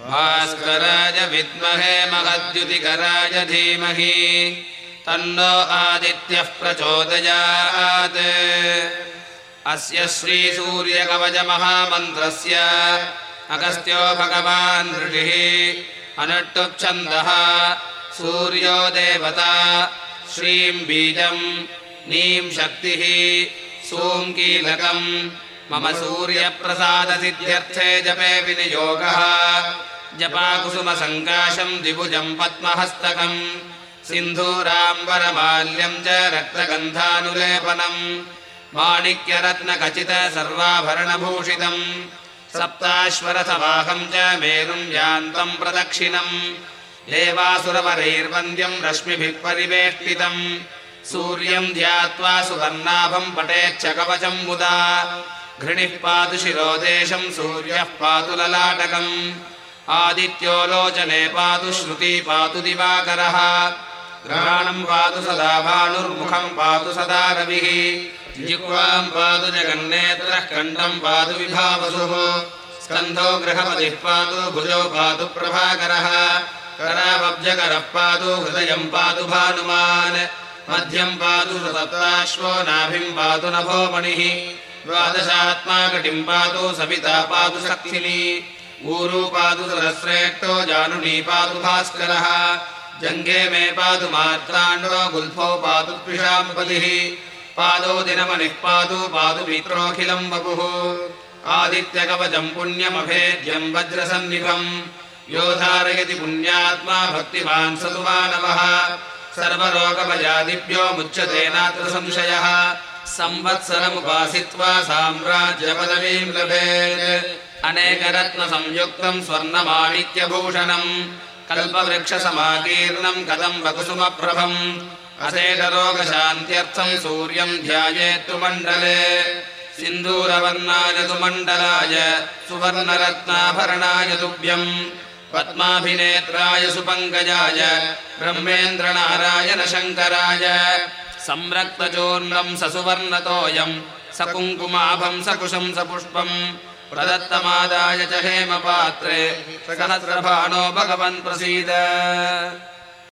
भास्कराय विद्महे महद्युतिकराय धीमहि तन्नो आदित्यः प्रचोदयात्। अस्य श्रीसूर्यकवचमहामन्त्रस्य अगस्त्यो भगवान् ऋषिः अनुष्टुप्छन्दः सूर्यो देवता श्रीम् बीजम् नीम् शक्तिः सूङ्कीलकम् मम सूर्यप्रसादसिद्ध्यर्थे जपे विनियोगः। जपाकुसुमसङ्काशम् द्विभुजम् पद्महस्तकम् सिन्धूराम्बरमाल्यम् च रक्तगन्धानुलेपनम् माणिक्यरत्नखचित सर्वाभरणभूषितम् सप्ताश्वरथवाहम् च मेरुम् यान्तम् प्रदक्षिणम् देवासुरवरैर्वन्द्यम् रश्मिभिः परिवेष्टितम् सूर्यम् ध्यात्वा सुवर्णाभम् पटेच्च कवचम् मुदा घृणिः पातु शिरोदेशम् सूर्यः पातु ललाटकम्। आदित्यो लोचने पातु श्रुती पातु दिवाकरः। ग्रहाणम् पातु सदा भानुर्मुखम् पातु सदा रविः। जिह्वाम् पातु जगन्नेत्रः कण्ठम् पातु विभावसुः। स्कन्धो गृहपतिः पातु भुजो पातु प्रभाकरः। करावब्जकरः पातु हृदयम् पातु भानुमान्। मध्यम् पातु सप्ताश्वो नाभिम् पातु नभोमणिः द्वादशात्मा कटिम् पातु सविता पातु शक्तिनी। ऊरू पातु सरश्रेष्ठो जानुनी पातु भास्करः। जङ्गे मे पातु मात्राण्डो गुल्फो पातु त्रिषाम्पतिः। पादो दिनमनिः पातु पातु मित्रोऽखिलम् वपुः। आदित्यकवचम् पुण्यमभेद्यम् वज्रसन्निभम्। यो धारयति पुण्यात्मा भक्तिमान् स तु मानवः सर्वरोगभयादिभ्यो मुच्यते नात्र संशयः संवत्सरमुपासित्वा साम्राज्यपदवीम् लभेत्। अनेकरत्नसंयुक्तम् स्वर्णमाणिक्यभूषणम् कल्पवृक्षसमाकीर्णम् कदम्बकुसुमप्रभम् अशेषरोगशान्त्यर्थम् सूर्यम् ध्यायेत्तु मण्डले। सिन्दूरवर्णाय तु मण्डलाय सुवर्णरत्नाभरणाय तुभ्यम् पद्माभिनेत्राय सुपङ्कजाय ब्रह्मेन्द्रनारायण शङ्कराय संरक्तचूर्णम् ससुवर्णतोऽयम् सकुङ्कुमाभम् सकुशम् सपुष्पम् प्रदत्तमादाय च हेमपात्रे सहस्रभाणो भगवन् प्रसीद